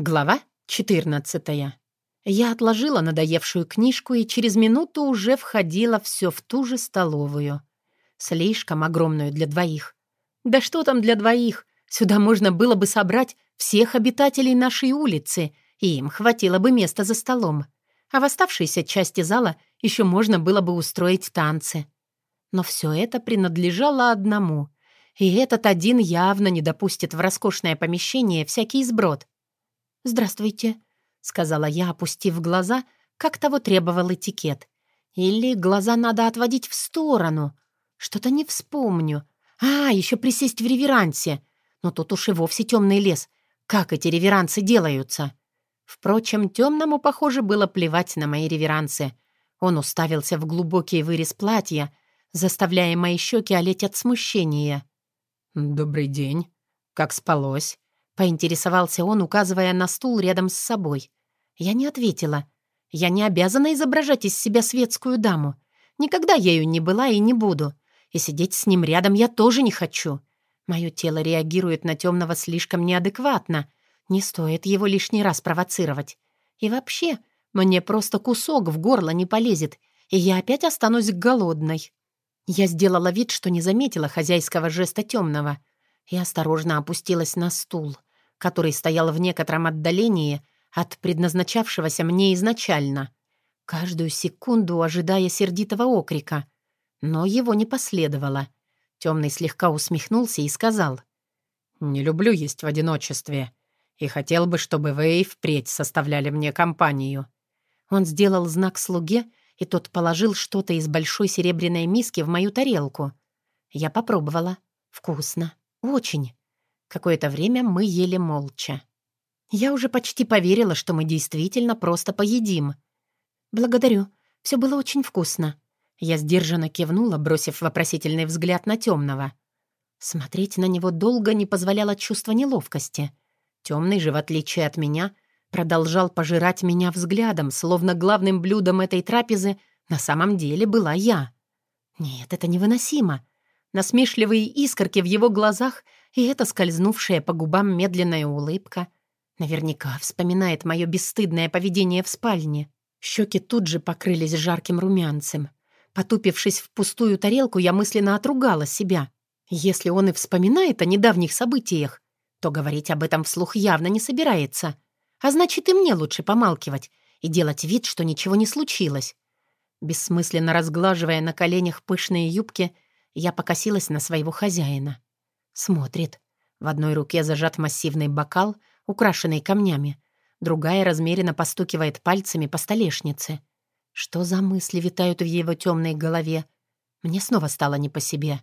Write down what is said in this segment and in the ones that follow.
Глава 14. Я отложила надоевшую книжку и через минуту уже входила все в ту же столовую. Слишком огромную для двоих. Да что там для двоих? Сюда можно было бы собрать всех обитателей нашей улицы, и им хватило бы места за столом. А в оставшейся части зала еще можно было бы устроить танцы. Но все это принадлежало одному. И этот один явно не допустит в роскошное помещение всякий сброд — «Здравствуйте», — сказала я, опустив глаза, как того требовал этикет. «Или глаза надо отводить в сторону. Что-то не вспомню. А, еще присесть в реверансе. Но тут уж и вовсе темный лес. Как эти реверансы делаются?» Впрочем, темному, похоже, было плевать на мои реверансы. Он уставился в глубокий вырез платья, заставляя мои щеки олеть от смущения. «Добрый день. Как спалось?» Поинтересовался он, указывая на стул рядом с собой. Я не ответила. Я не обязана изображать из себя светскую даму. Никогда ею не была и не буду. И сидеть с ним рядом я тоже не хочу. Мое тело реагирует на темного слишком неадекватно. Не стоит его лишний раз провоцировать. И вообще, мне просто кусок в горло не полезет, и я опять останусь голодной. Я сделала вид, что не заметила хозяйского жеста темного, и осторожно опустилась на стул который стоял в некотором отдалении от предназначавшегося мне изначально, каждую секунду ожидая сердитого окрика. Но его не последовало. Темный слегка усмехнулся и сказал, «Не люблю есть в одиночестве, и хотел бы, чтобы вы и впредь составляли мне компанию». Он сделал знак слуге, и тот положил что-то из большой серебряной миски в мою тарелку. Я попробовала. Вкусно. Очень. Какое-то время мы ели молча. Я уже почти поверила, что мы действительно просто поедим. «Благодарю. Все было очень вкусно». Я сдержанно кивнула, бросив вопросительный взгляд на темного. Смотреть на него долго не позволяло чувство неловкости. Темный же, в отличие от меня, продолжал пожирать меня взглядом, словно главным блюдом этой трапезы на самом деле была я. Нет, это невыносимо. Насмешливые искорки в его глазах — и эта скользнувшая по губам медленная улыбка наверняка вспоминает мое бесстыдное поведение в спальне. Щеки тут же покрылись жарким румянцем. Потупившись в пустую тарелку, я мысленно отругала себя. Если он и вспоминает о недавних событиях, то говорить об этом вслух явно не собирается. А значит, и мне лучше помалкивать и делать вид, что ничего не случилось. Бессмысленно разглаживая на коленях пышные юбки, я покосилась на своего хозяина. Смотрит. В одной руке зажат массивный бокал, украшенный камнями. Другая размеренно постукивает пальцами по столешнице. Что за мысли витают в его темной голове? Мне снова стало не по себе.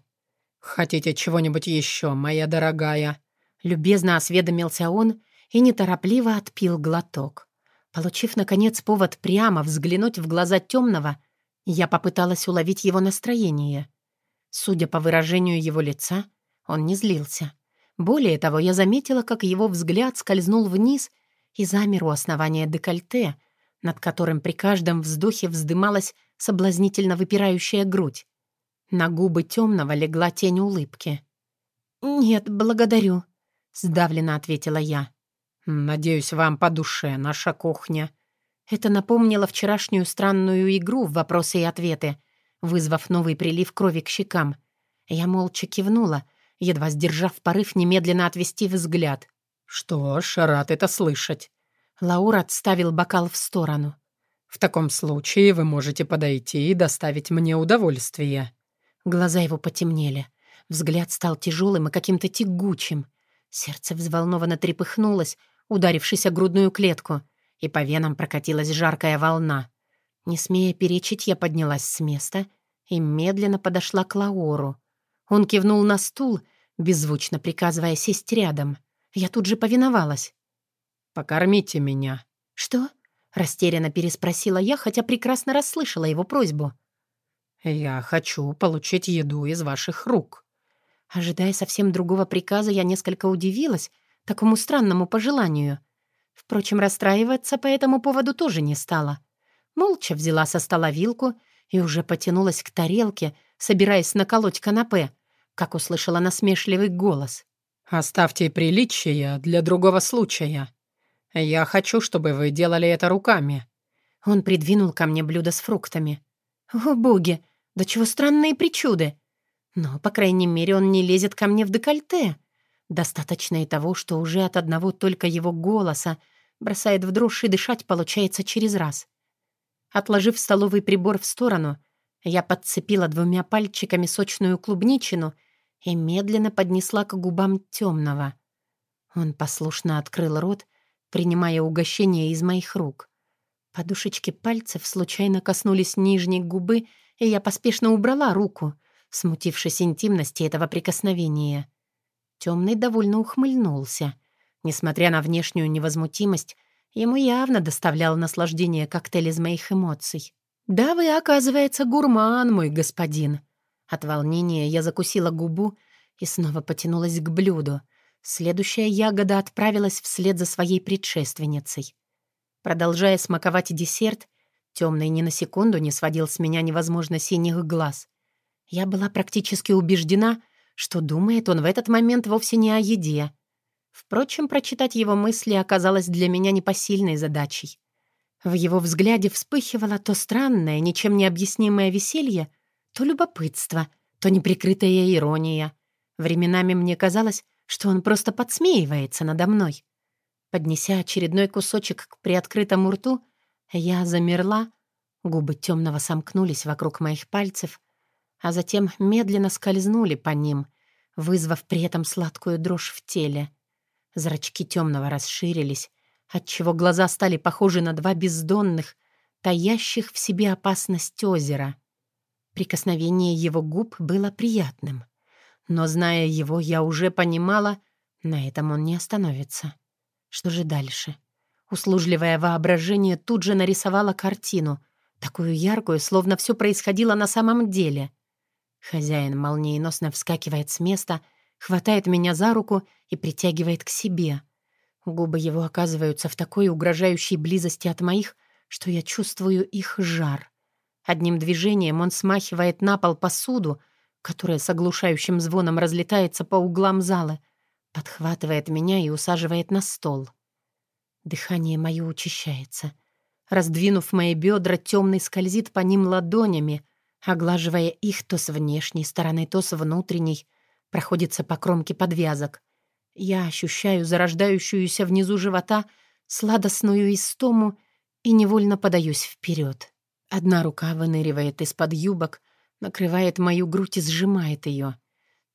«Хотите чего-нибудь еще, моя дорогая?» Любезно осведомился он и неторопливо отпил глоток. Получив, наконец, повод прямо взглянуть в глаза темного, я попыталась уловить его настроение. Судя по выражению его лица, он не злился. Более того, я заметила, как его взгляд скользнул вниз и замер у основания декольте, над которым при каждом вздохе вздымалась соблазнительно выпирающая грудь. На губы темного легла тень улыбки. «Нет, благодарю», — сдавленно ответила я. «Надеюсь, вам по душе наша кухня». Это напомнило вчерашнюю странную игру в вопросы и ответы, вызвав новый прилив крови к щекам. Я молча кивнула, едва сдержав порыв немедленно отвести взгляд. «Что ж, рад это слышать». Лаур отставил бокал в сторону. «В таком случае вы можете подойти и доставить мне удовольствие». Глаза его потемнели. Взгляд стал тяжелым и каким-то тягучим. Сердце взволнованно трепыхнулось, ударившись о грудную клетку, и по венам прокатилась жаркая волна. Не смея перечить, я поднялась с места и медленно подошла к Лаору. Он кивнул на стул, беззвучно приказывая сесть рядом. Я тут же повиновалась. «Покормите меня». «Что?» — растерянно переспросила я, хотя прекрасно расслышала его просьбу. «Я хочу получить еду из ваших рук». Ожидая совсем другого приказа, я несколько удивилась такому странному пожеланию. Впрочем, расстраиваться по этому поводу тоже не стала. Молча взяла со стола вилку и уже потянулась к тарелке, собираясь наколоть канапе, как услышала насмешливый голос. «Оставьте приличия для другого случая. Я хочу, чтобы вы делали это руками». Он придвинул ко мне блюдо с фруктами. «О, боги! Да чего странные причуды! Но, по крайней мере, он не лезет ко мне в декольте. Достаточно и того, что уже от одного только его голоса бросает в дрожь и дышать получается через раз. Отложив столовый прибор в сторону, я подцепила двумя пальчиками сочную клубничину и медленно поднесла к губам темного. Он послушно открыл рот, принимая угощение из моих рук. Подушечки пальцев случайно коснулись нижней губы, и я поспешно убрала руку, смутившись интимности этого прикосновения. Темный довольно ухмыльнулся. Несмотря на внешнюю невозмутимость, ему явно доставлял наслаждение коктейль из моих эмоций. «Да вы, оказывается, гурман, мой господин». От волнения я закусила губу и снова потянулась к блюду. Следующая ягода отправилась вслед за своей предшественницей. Продолжая смаковать десерт, темный ни на секунду не сводил с меня невозможно синих глаз. Я была практически убеждена, что думает он в этот момент вовсе не о еде. Впрочем, прочитать его мысли оказалось для меня непосильной задачей. В его взгляде вспыхивало то странное, ничем не объяснимое веселье, то любопытство, то неприкрытая ирония. Временами мне казалось, что он просто подсмеивается надо мной. Поднеся очередной кусочек к приоткрытому рту, я замерла, губы темного сомкнулись вокруг моих пальцев, а затем медленно скользнули по ним, вызвав при этом сладкую дрожь в теле. Зрачки темного расширились, отчего глаза стали похожи на два бездонных, таящих в себе опасность озера. Прикосновение его губ было приятным. Но, зная его, я уже понимала, на этом он не остановится. Что же дальше? Услужливое воображение тут же нарисовало картину, такую яркую, словно все происходило на самом деле. Хозяин молниеносно вскакивает с места, хватает меня за руку и притягивает к себе. Губы его оказываются в такой угрожающей близости от моих, что я чувствую их жар. Одним движением он смахивает на пол посуду, которая с оглушающим звоном разлетается по углам зала, подхватывает меня и усаживает на стол. Дыхание мое учащается. Раздвинув мои бедра, темный скользит по ним ладонями — оглаживая их то с внешней стороны, то с внутренней, проходится по кромке подвязок. Я ощущаю зарождающуюся внизу живота сладостную истому и невольно подаюсь вперед. Одна рука выныривает из-под юбок, накрывает мою грудь и сжимает ее.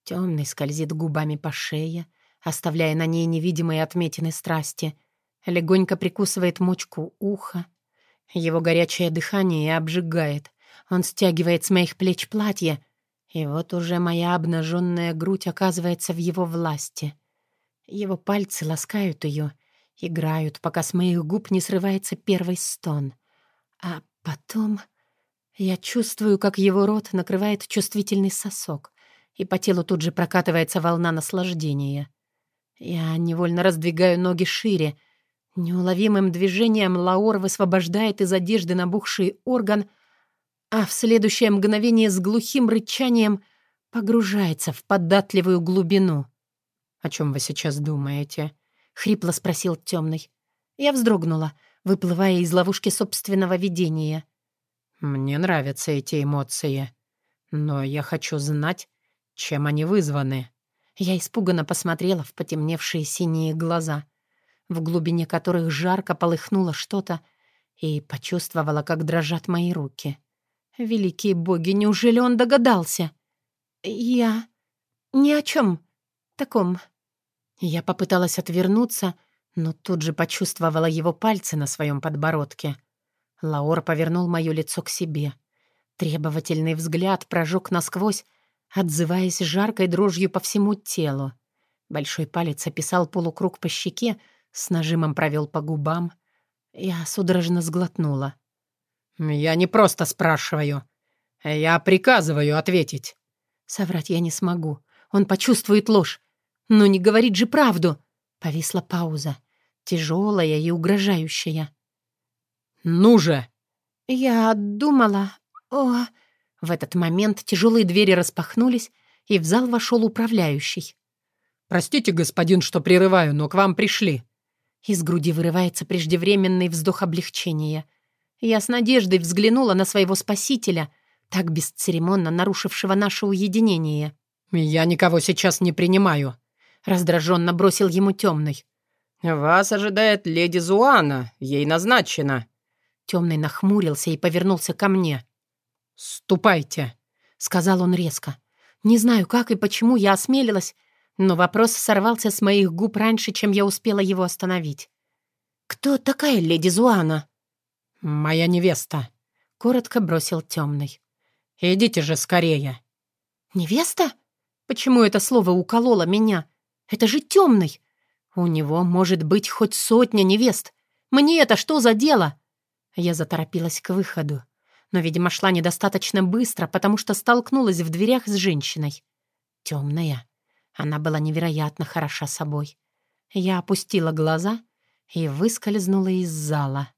Темный скользит губами по шее, оставляя на ней невидимые отметины страсти, легонько прикусывает мочку уха. Его горячее дыхание обжигает, он стягивает с моих плеч платье, и вот уже моя обнаженная грудь оказывается в его власти. Его пальцы ласкают ее, играют, пока с моих губ не срывается первый стон. А потом я чувствую, как его рот накрывает чувствительный сосок, и по телу тут же прокатывается волна наслаждения. Я невольно раздвигаю ноги шире. Неуловимым движением Лаор высвобождает из одежды набухший орган — а в следующее мгновение с глухим рычанием погружается в податливую глубину. «О чем вы сейчас думаете?» — хрипло спросил темный. Я вздрогнула, выплывая из ловушки собственного видения. «Мне нравятся эти эмоции, но я хочу знать, чем они вызваны». Я испуганно посмотрела в потемневшие синие глаза, в глубине которых жарко полыхнуло что-то, и почувствовала, как дрожат мои руки. Великие боги, неужели он догадался? Я... ни о чем таком. Я попыталась отвернуться, но тут же почувствовала его пальцы на своем подбородке. Лаор повернул мое лицо к себе. Требовательный взгляд прожег насквозь, отзываясь жаркой дрожью по всему телу. Большой палец описал полукруг по щеке, с нажимом провел по губам. Я судорожно сглотнула. «Я не просто спрашиваю. Я приказываю ответить». Соврать я не смогу. Он почувствует ложь. Но не говорит же правду. Повисла пауза. Тяжелая и угрожающая. «Ну же!» Я думала... О... В этот момент тяжелые двери распахнулись, и в зал вошел управляющий. «Простите, господин, что прерываю, но к вам пришли». Из груди вырывается преждевременный вздох облегчения. Я с надеждой взглянула на своего спасителя, так бесцеремонно нарушившего наше уединение. «Я никого сейчас не принимаю», — раздраженно бросил ему темный. «Вас ожидает леди Зуана, ей назначено». Темный нахмурился и повернулся ко мне. «Ступайте», — сказал он резко. Не знаю, как и почему я осмелилась, но вопрос сорвался с моих губ раньше, чем я успела его остановить. «Кто такая леди Зуана?» «Моя невеста», — коротко бросил темный. «Идите же скорее». «Невеста? Почему это слово укололо меня? Это же темный. У него может быть хоть сотня невест. Мне это что за дело?» Я заторопилась к выходу, но, видимо, шла недостаточно быстро, потому что столкнулась в дверях с женщиной. Темная. Она была невероятно хороша собой. Я опустила глаза и выскользнула из зала.